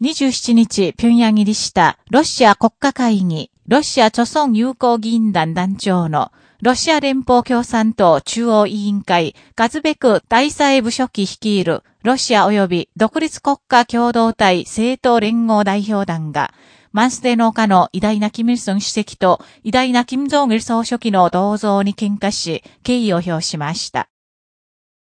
27日、平壌入りしたロシア国家会議、ロシア著村友好議員団団長のロシア連邦共産党中央委員会、ガズベク大佐部書記率いるロシア及び独立国家共同体政党連合代表団が、マンスデ農家の偉大なキム・イルソン主席と偉大なキム・ジョン・イル総書記の銅像に喧嘩し、敬意を表しました。